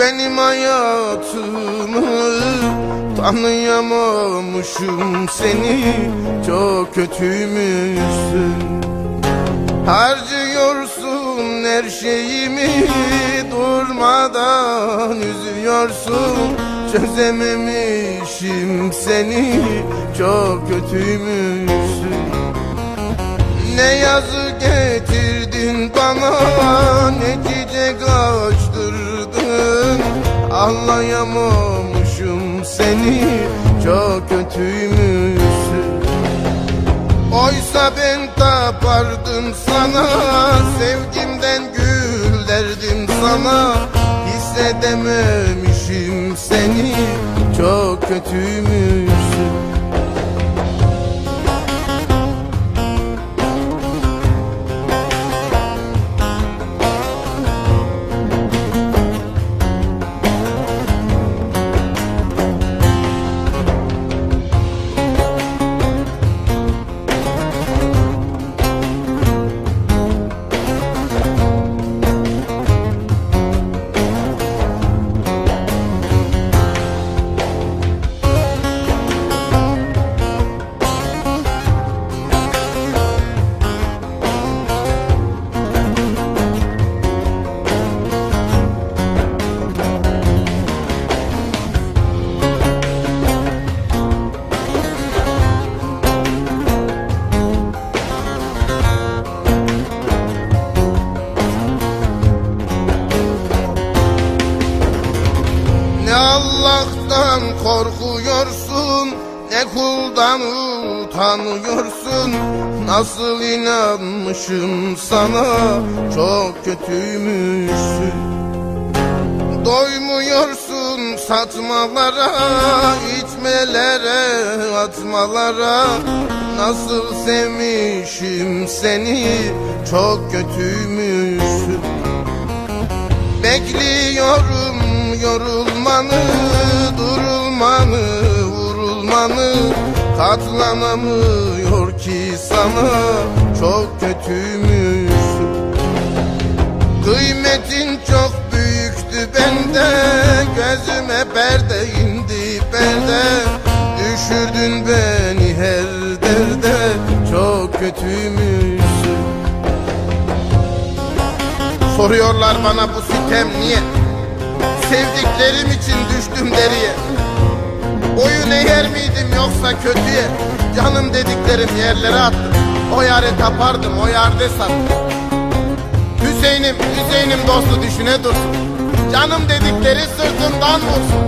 benim hayatımı? Tanıyamamışım seni Çok kötüymüşsün. Harcıyorsun her şeyimi Durmadan üzüyorsun. Çözememişim seni Çok kötüymüşsün. Ne yazı getirdin bana Ne çiçek açtırdın Anlayamamışım seni Çok kötüymüşsün. Oysa ben tapardım sana Sevgimden gül derdim sana. Hissedememişim seni Çok kötüymüşsün Ne kuldan utanıyorsun? Nasıl inanmışım sana? Çok kötüymüşsün. Doymuyorsun satmalara içmelere atmalara. Nasıl sevmişim seni? Çok kötüymüşsün. Bekliyorum yorulmanı, durulmanı, vurulmanı Katlanamıyor ki sana. Çok kötüymüşsün. Kıymetin çok büyüktü bende. Gözüme perde indi perde Düşürdün beni her derde. Çok kötüymüşsün. Soruyorlar bana bu sitem niye? Sevdiklerim için düştüm deriye Boyun eğer miydim yoksa kötüye? Canım dediklerim yerlere attım O yarı tapardım o yerde sattım. Hüseyin'im Hüseyin'im dostu düşüne dursun. Canım dedikleri sırtımdan vursun.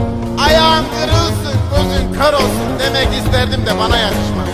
Ayağın kırılsın gözün kör olsun Demek isterdim de bana yakışmaz